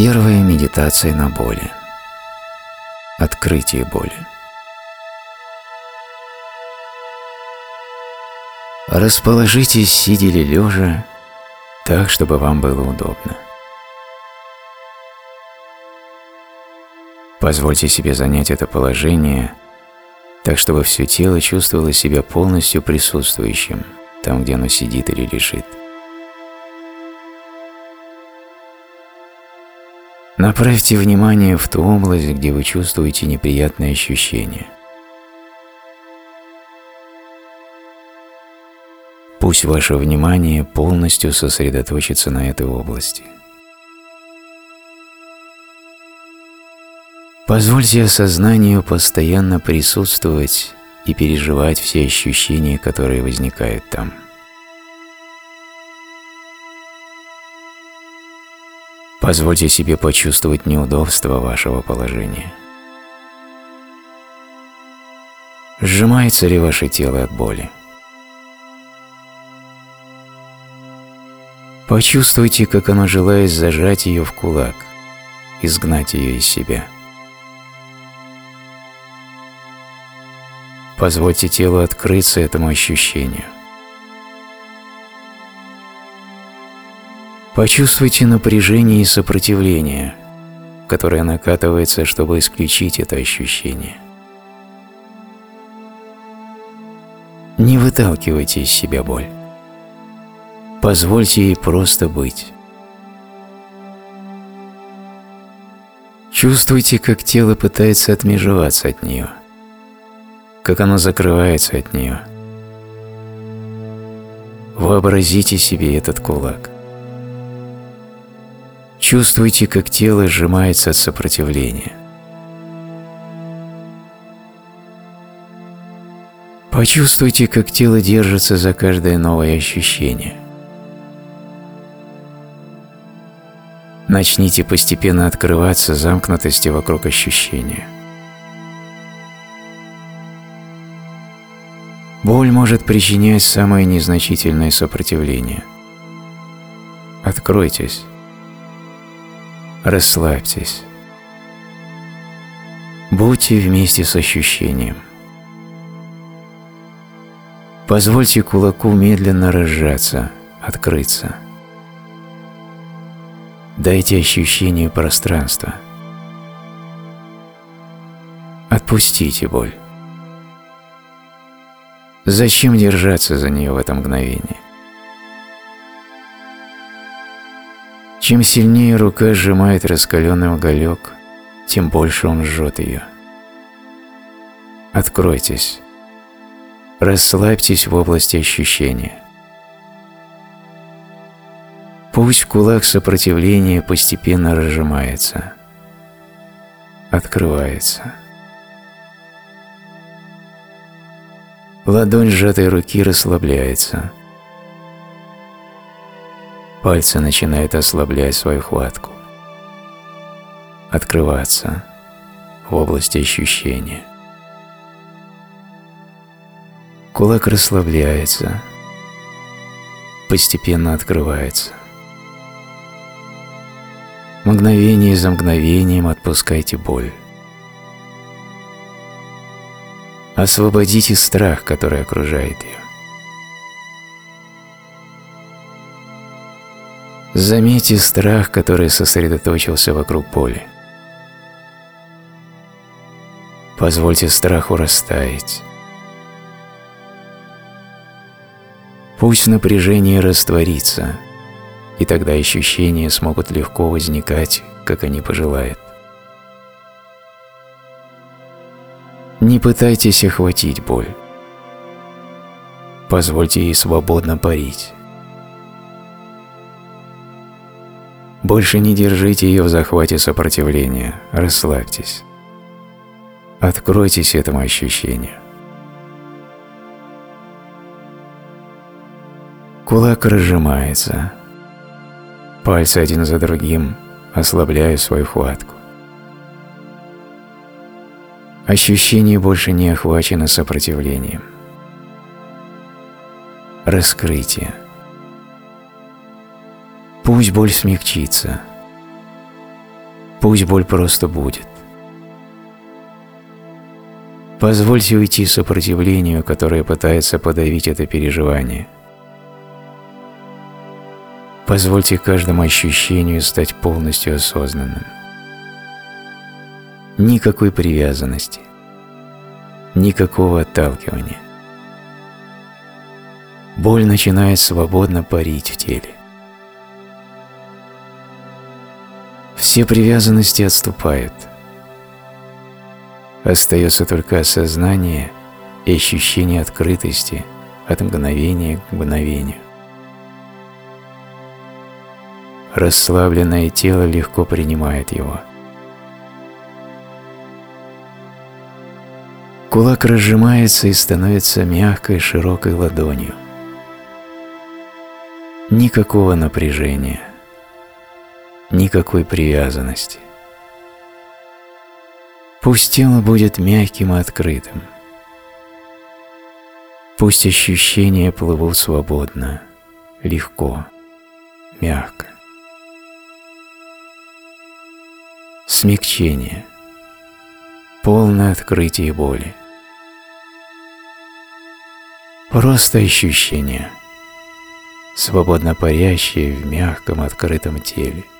Первая медитация на боли. Открытие боли. Расположитесь, сидя или лежа, так, чтобы вам было удобно. Позвольте себе занять это положение, так, чтобы все тело чувствовало себя полностью присутствующим, там, где оно сидит или лежит. Направьте внимание в ту область, где вы чувствуете неприятные ощущения. Пусть ваше внимание полностью сосредоточится на этой области. Позвольте осознанию постоянно присутствовать и переживать все ощущения, которые возникают там. Позвольте себе почувствовать неудобство вашего положения. Сжимается ли ваше тело от боли? Почувствуйте, как оно желает зажать ее в кулак, изгнать ее из себя. Позвольте телу открыться этому ощущению. Почувствуйте напряжение и сопротивление, которое накатывается, чтобы исключить это ощущение. Не выталкивайте из себя боль. Позвольте ей просто быть. Чувствуйте, как тело пытается отмежеваться от нее, как оно закрывается от нее. Вообразите себе этот кулак. Чувствуйте, как тело сжимается от сопротивления. Почувствуйте, как тело держится за каждое новое ощущение. Начните постепенно открываться замкнутости вокруг ощущения. Боль может причинять самое незначительное сопротивление. Откройтесь. Расслабьтесь. Будьте вместе с ощущением. Позвольте кулаку медленно разжаться, открыться. Дайте ощущению пространства. Отпустите боль. Зачем держаться за нее в это мгновение? Чем сильнее рука сжимает раскаленный уголек, тем больше он жжет ее. Откройтесь. Расслабьтесь в области ощущения. Пусть кулак сопротивления постепенно разжимается, открывается. Ладонь сжатой руки расслабляется – Пальцы начинают ослаблять свою хватку, открываться в области ощущения. Кулак расслабляется, постепенно открывается. Мгновение за мгновением отпускайте боль. Освободите страх, который окружает ее. Заметьте страх, который сосредоточился вокруг боли. Позвольте страху растаять. Пусть напряжение растворится, и тогда ощущения смогут легко возникать, как они пожелают. Не пытайтесь охватить боль. Позвольте ей свободно парить. Больше не держите ее в захвате сопротивления, расслабьтесь. Откройтесь этому ощущению. Кулак разжимается. Пальцы один за другим ослабляют свою хватку. Ощущение больше не охвачено сопротивлением. Раскрытие. Пусть боль смягчится. Пусть боль просто будет. Позвольте уйти сопротивлению, которое пытается подавить это переживание. Позвольте каждому ощущению стать полностью осознанным. Никакой привязанности, никакого отталкивания. Боль начинает свободно парить в теле. Все привязанности отступают – Остается только осознание и ощущение открытости от мгновения к мгновению. Расслабленное тело легко принимает его. Кулак разжимается и становится мягкой широкой ладонью. Никакого напряжения, никакой привязанности. Пусть тело будет мягким и открытым. Пусть ощущения плывут свободно, легко, мягко. Смягчение. Полное открытие боли. Просто ощущение, свободно парящее в мягком открытом теле –